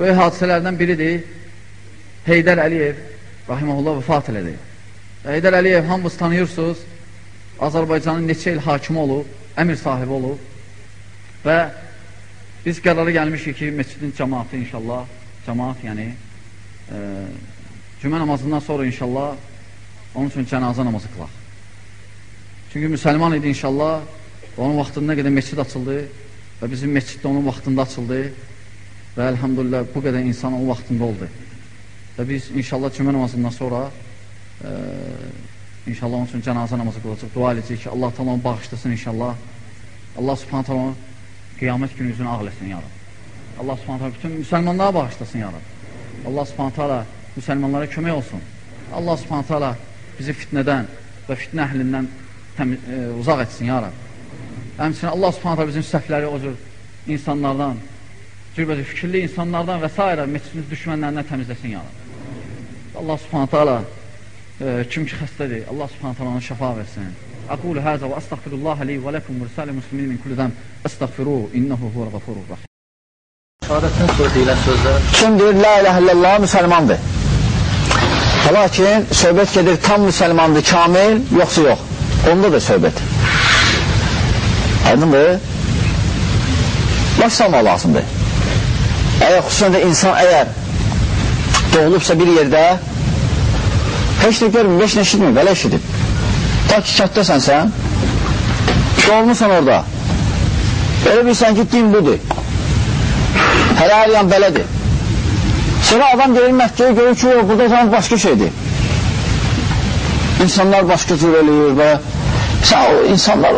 Böyük hadisələrdən biridir. Heydər Əliyev, rahiməhullah, vəfat elədi. Heydər Əliyev, hamınız tanıyırsınız, Azərbaycanın neçə il hakimi olub, əmir sahibi olub və biz qərara gəlmişik ki, meçidin cəmaatı inşallah, cəmaat yəni, e, cümə namazından sonra inşallah onun üçün cənazə namazı qılaq. Çünki müsəlman idi inşallah, onun vaxtında qədər meçid açıldı və bizim meçid də onun vaxtında açıldı və əlhamdülillah bu qədər insan onun vaxtında oldu. Və biz inşallah cümə namazından sonra e, İnşallah onun üçün cənazə namazı qılacaq, dua edəcək ki, Allah tamam bağışlasın inşallah. Allah subhanət hala qiyamət günü üzünü ağləsin ya Rab. Allah subhanət hala bütün müsəlmanlara bağışlasın ya Rab. Allah subhanət hala müsəlmanlara kömək olsun. Allah subhanət hala bizi fitnədən və fitnə əhlindən təmiz, e, uzaq etsin ya Rab. Həmçinin Allah subhanət hala bizim səhvləri o cür insanlardan, cürbəcə fikirli insanlardan və s. meçidimiz düşmənlərindən təmizləsin ya. Allah subhanət hala kim ki xəstədir, Allah subhanət hala ona şəfa versin. Aqulu həzə və əstəğfirullah li və ləkum mürsəli muslimin min kulli zəm əstəğfiru innəhu huvəl qafurur sonra deyilən sözlər Kim deyir, la ilə illallah müsəlmandır. Lakin söhbət gedir, tam müsəlmandır, kamil, yoxsa yox. Onda da söhbət. Aydındır? Baş salmaq lazımdır. Əgər xüsusən də insan əgər doğulubsa bir yerdə Heç nə görmür, heç nə eşitmir, belə eşidib. Ta ki, kətdəsən sən, şey olmuşsan orada. Elə bilsən ki, din budur. Hələ hər yan belədir. Sonra adam gelir Məkkəyə görür ki, o, burada zaman başqa şeydir. İnsanlar başqa cür eləyir və sən o insanlar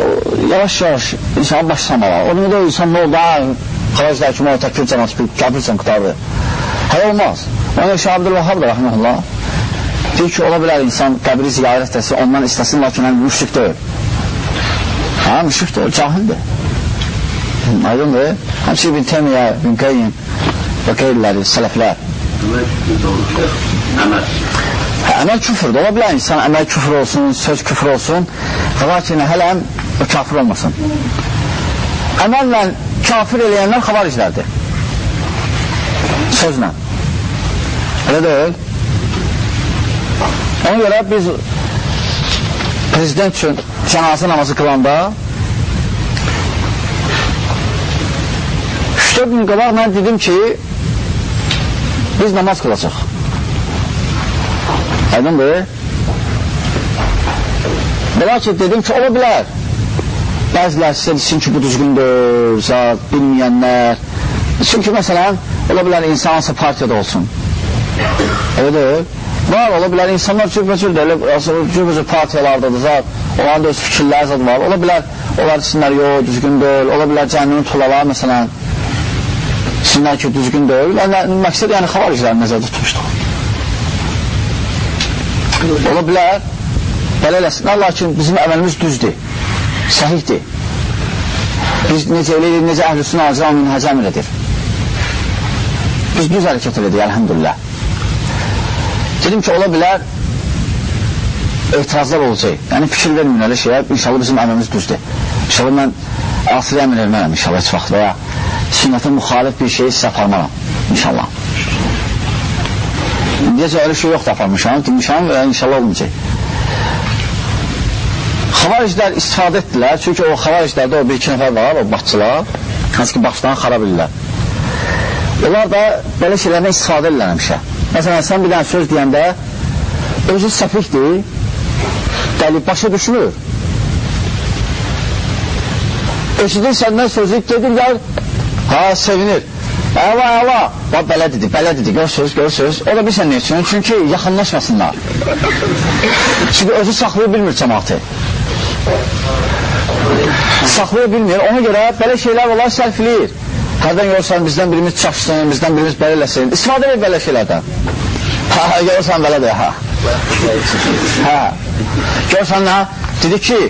yavaş-yavaş insana başlamalar. Onun da insan nə oldu, ha, xariclər kimi o təkir cəmat, qəbirsən qutardı. Hələ olmaz. Ona Şah Abdülvahab da rəhməlullah Deyir ki, ola bilər insan qəbri ziyarət etsin, ondan istəsin, lakin həm müşrik deyil. Hə, müşrik deyil, cahildir. Aydındır. Həmsi İbn Teymiyyə, İbn Qeyyim və qeyriləri, sələflər. Hə, əməl küfürdür. Ola bilər insan əməl küfür olsun, söz küfür olsun, lakin hələm o kafir olmasın. Əməllə kafir eləyənlər xavariclərdir. Sözlə. Elə deyil. Ona görə biz prezident üçün cənazə namazı qılanda 3-4 gün qabaq mən dedim ki biz namaz qılacaq. Aydındır? Belə ki, dedim ki, ola bilər. Bəzilər sizə desin ki, bu düzgündür, zat, bilməyənlər. Çünki, məsələn, ola bilər insan hansı partiyada olsun. Öyle değil. Var, ola bilər, insanlar cürbəcür də, cürbəcür partiyalardadır, zat, onların da öz fikirləri zat var. Ola bilər, onlar desinlər, yox, düzgün deyil, ola bilər, cəhənnəmin tulalar, məsələn, desinlər ki, düzgün deyil. Yəni, məqsəd, yəni, xavaricləri nəzərdə tutmuşdur. Ola bilər, belə eləsinlər, lakin bizim əməlimiz düzdür, səhihdir. Biz necə eləyirik, necə əhlüsünə acıran minhəcə əmr edir. Biz düz hərəkət elədik, əlhəmdülillah. Dedim ki, ola bilər etirazlar olacaq. Yəni, fikir vermin elə şeyə, inşallah bizim əmrimiz düzdür. İnşallah mən asili əmr vermərəm inşallah heç vaxt və ya sünnətə müxalif bir şeyi sizə aparmaram inşallah. İndiyəcə öyle şey yoxdur aparmışam, demişəm və inşallah olmayacaq. Xavariclər istifadə etdilər, çünki o xavariclərdə o bir iki nəfər var, o başçılar, hansı ki, başdan xarab edirlər. Onlar da belə şeylərdən istifadə edirlər həmişə. Məsələn, sən bir dənə söz deyəndə özü səfikdir, dəli başa düşmür. Eşidir səndən sözü gedir, gəl, ha, sevinir. Əla, əla, va, belə dedi, belə dedi, görsünüz, görsünüz. O da bilsən ne üçün? Çünki yaxınlaşmasınlar. Çünki özü saxlaya bilmir cəmatı. Saxlaya bilmir, ona görə belə şeylər olar sərfləyir. Hərdən görürsən bizdən birimiz çaşsın, bizdən birimiz belə eləsin. İstifadə edir belə şeylərdən. Ha, ha, görürsən belədir, ha. Hə. Görürsən nə? Dedi ki,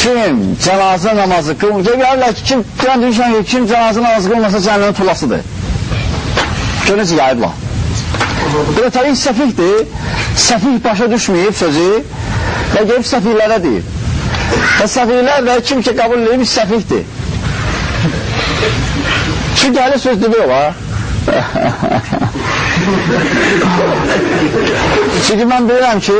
kim cənazə namazı qılmır, deyirlər ki, kim, deyən deyirsən ki, kim cənazə namazı qılmasa cəhənnəmin tulasıdır. Gör necə yayıblar. Da təbii səfihdir. Səfih başa düşməyib sözü və gelib səfihlərə deyir. Və səfihlər də kim ki qəbul edib səfihdir. Çünki hələ söz demək olar. Çünki mən bilirəm ki,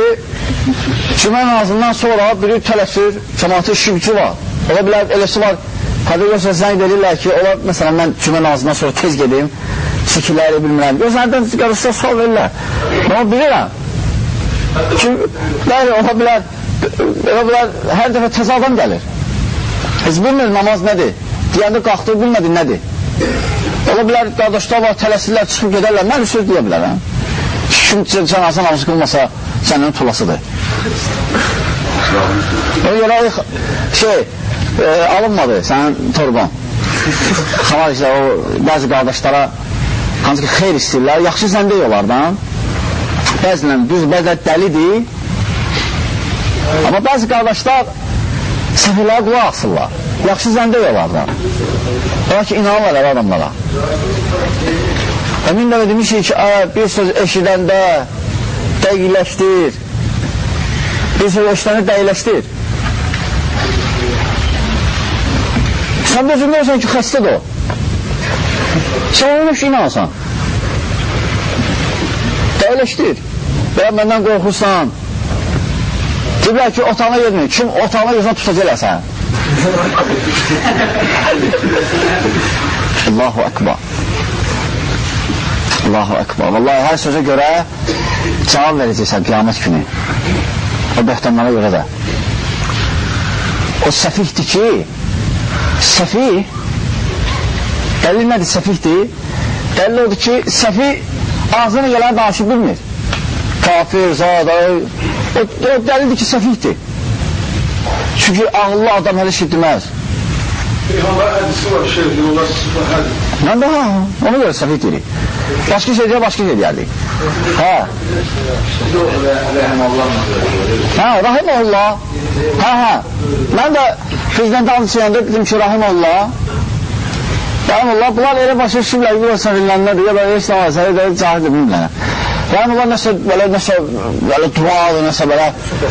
cümə namazından sonra biri tələsir, cəmatı şübcü var. Ola bilər, eləsi var, yoxsa zəng verirlər ki, ola, məsələn, mən cümə namazından sonra tez gedim, fikirləri bilmirəm. Gözlərdən qarışsa sual verirlər. Amma bilirəm ki, bəli, ola bilər, ola bilər, hər dəfə təzə adam gəlir. Heç bilmir namaz nədir. Deyəndə qalxdı, bilmədi nədir. Ola bilər, qardaşlar var, tələsirlər, çıxıb gedərlər. Mən söz deyə bilərəm. Kim cənazə namazı qılmasa, sənin tulasıdır. O yerə şey, e, alınmadı sənin torban. Xalar işte, o bəzi qardaşlara hansı ki, xeyr istəyirlər, yaxşı zəndə yollardan. Bəzilən düz, bəzilən dəlidir. Amma bəzi qardaşlar səfirlərə qulaq asırlar. Yaxşı zəndə yollardan. Ola ki, inanırlar əvə adamlara. Əmin dəvə demişik ki, ə, bir söz eşidəndə dəqiqləşdir. Bir söz eşidəndə dəqiqləşdir. Sən də özün görürsən ki, xəstədir o. Sən onu ki, inansan. Dəqiqləşdir. Və məndən qorxursan. Deyirlər ki, otağına yedmir. Kim otağına gözünə tutacaq eləsən? Allahu Ekber. Allahu Ekber. Vallahi hər sözə görə cavab verəcəksən qiyamət günü. O böhtənlara görə də. O səfihdir ki, səfih, dəlil nədir səfihdir? Dəlil odur ki, səfih ağzına gələn danışıb bilmir. Kafir, zada, o, o dəlildir ki, səfihdir. Çünki ağıllı adam hələ şey deməz. Peyğəmbər hədisi var, şey diyorlar, sıfır hədis. Mən də ha, ona görə səfih deyirik. Başqa şey deyə başqa şey deyərdik. Hə. Hə, rahiməllah. Hə, hə. Mən də prezident adı çəyəndə dedim ki, rahiməllah. Rahiməllah, bunlar elə başa düşürlər ki, bu səfirlənlərdir, ya da heç nə var, səni də cahildir bilmirlər. Yəni bunlar nəsə belə nəsə belə duadır, nəsə belə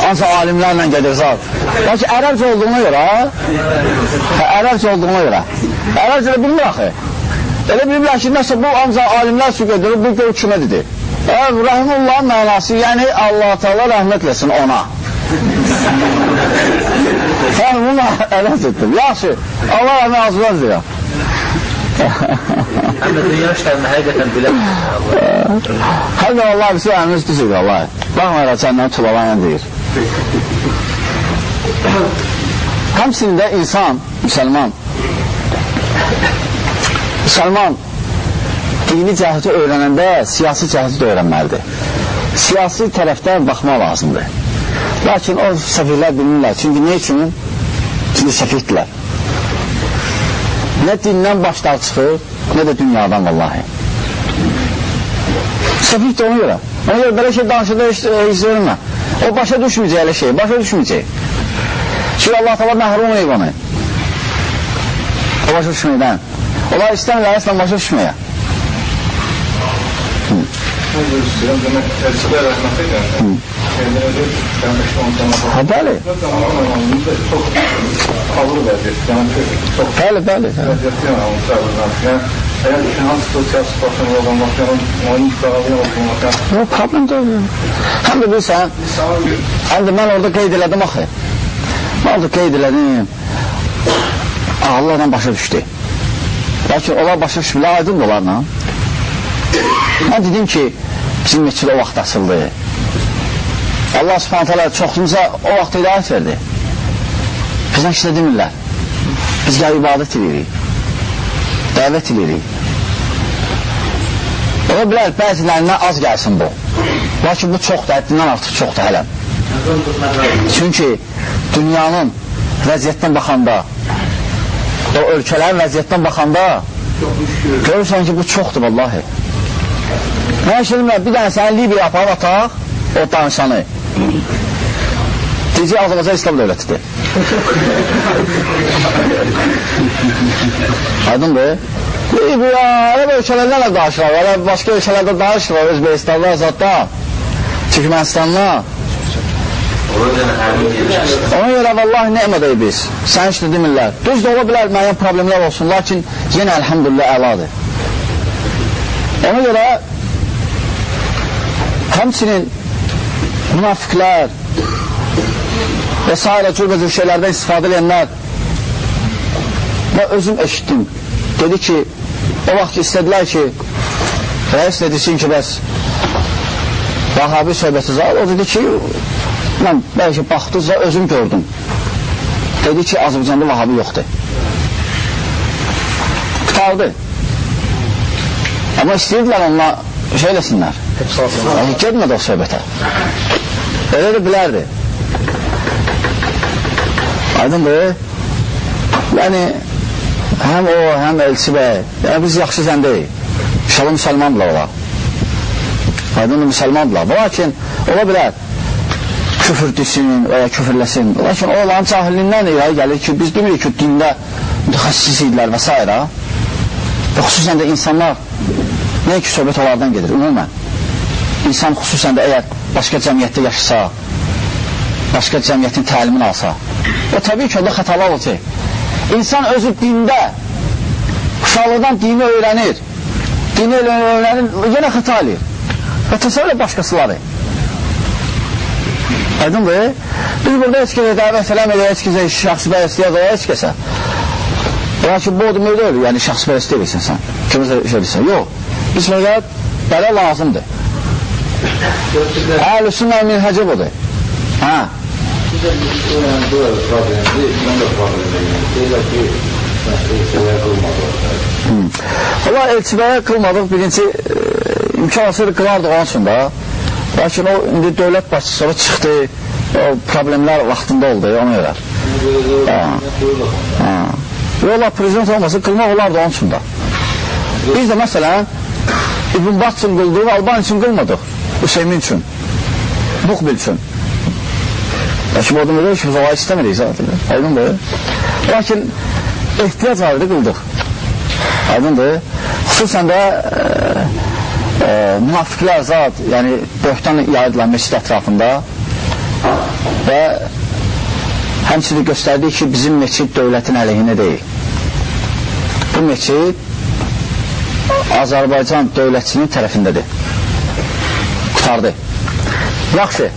ancaq alimlərlə gedir zat. Lakin ərəbcə olduğuna görə, hə, ərəbcə olduğuna görə. Ərəbcə də bilmir axı. Elə bilirlər ki, nəsə bu ancaq alimlər üçün gedir, bu gör kimə dedi. Hə, Rəhmullah mənası, yəni Allah Teala rəhmət eləsin ona. Sən bunu ərəb etdim. Yaxşı, Allah rəhmət azmaz deyəm. Də dünya işlərini həqiqətən biləm. Hər də Allah bilsə əmimiz düzür Allah. Baxmayaraq səndən tulalan deyir. Həmsində insan, müsəlman, müsəlman dini cəhəti öyrənəndə siyasi cəhəti də öyrənməlidir. Siyasi tərəfdən baxmaq lazımdır. Lakin o səfirlər bilmirlər. Çünki ne üçün? Çünki səfirdirlər. Nə dindən başlar çıxır, nə də dünyadan vallahi. Səfih də ona görə. Ona görə belə şey danışıda heç, heç vermə. O başa düşməyəcək elə şey, başa düşməyəcək. Çünki Allah tala məhrum edib onu. O başa düşməkdən. Onlar istəmirlər əslən başa düşməyə. Mən də bəli. Çox ağır vəziyyət, yəni çox Bəli, bəli. vəziyyətli yəni onun əgər ki, hansı siyasi situasyon olmaq, yəni onun qaralı olmaq, Yox, problem deyil. Həm də bilirsən, həm də mən orada qeyd elədim axı. Mən orada qeyd elədim. Allahla başa düşdü. Lakin onlar başa düşmürlər, aydın da onlarla. Mən dedim ki, bizim meçid o vaxt açıldı. Allah subhanət hələ çoxumuza o vaxt hidayət verdi. Bizdən işlə demirlər. Biz gəl ibadət edirik. Dəvət edirik. Ola bilər, bəzilərindən az gəlsin bu. Lakin bu çoxdur, həddindən artıq çoxdur hələm. Çünki dünyanın vəziyyətdən baxanda, o ölkələrin vəziyyətdən baxanda görürsən ki, bu çoxdur vallahi. Mən şimdi bir dənə səni Libiya aparıb ataq, o danışanı. Deyəcək Azərbaycan İslam dövlətidir. Aydındır? Libiya, elə ölkələrlə danışırlar, elə başqa ölkələrdə danışırlar, Özbekistanla, Azadda, Türkmenistanla. Ona görə vallahi nəmədəyik biz. Sən işte demirlər. Düz də ola bilər müəyyən problemlər olsun, lakin yenə əlhamdülillah əladır. Ona görə həmçinin münafiqlər və s. cürbəcür şeylərdən istifadə edənlər və özüm eşitdim. Dedi ki, o vaxt istədilər ki, rəis dedirsin ki, bəs Vahabi söhbəti zal, o dedi ki, mən bəlkə baxdıqca özüm gördüm. Dedi ki, Azərbaycanda Vahabi yoxdur. Qutardı. Amma istəyirdilər onunla şey eləsinlər. Gedmədi o söhbətə. Elə də bilərdi. Aydındır. Yəni, həm o, həm Elçi bəy, yəni biz yaxşı zəndəyik. İnşallah müsəlmandırlar ola. Aydındır, müsəlmandırlar. Lakin, ola bilər, küfür desin və ya küfürləsin. Lakin o olan cahillindən irəli gəlir ki, biz demirik ki, dində mütəxəssis idilər və s. Və xüsusən də insanlar nə ki, söhbət onlardan gedir, ümumən. İnsan xüsusən də əgər başqa cəmiyyətdə yaşasa, başqa cəmiyyətin təlimini alsa, və təbii ki, o da xətalı olacaq. İnsan özü dində, uşaqlıqdan dini öyrənir, dini öyrənir, yenə xəta eləyir. Və təsəvvürlə başqasıları. Aydındır? Biz burada heç kəsə dəvət eləmədik, heç kəsə şəxsi bəyəstiyyə də heç kəsə. Lakin bu demək deyil, yəni şəxsi bəyəstiyyə eləyirsən sən. Kimisə şey eləyirsən. Yox. Biz fəqət belə lazımdır. Əhl-i minhəcə budur. Hə? Allah elçibəyə qılmadıq, birinci e, imkan olsaydı qılardıq onun üçün da. Lakin o indi dövlət başçısı sonra çıxdı, o problemlər vaxtında oldu ona görə. Yola prezident olmasa qılmaq olardı onun üçün da. Biz də məsələn İbn Bat üçün qıldıq, Alban üçün qılmadıq. Hüseymin üçün, Muqbil üçün. Lakin o demək ki, olay istəmirik zaten. Aydındır. Lakin ehtiyac var idi, qıldıq. Aydındır. Xüsusən də e, e, münafiqlər zat, yəni böhtan yaydılar mesid ətrafında və həmçinin göstərdi ki, bizim meçid dövlətin əleyhinə deyil. Bu meçid Azərbaycan dövlətçinin tərəfindədir. Qutardı. Yaxşı.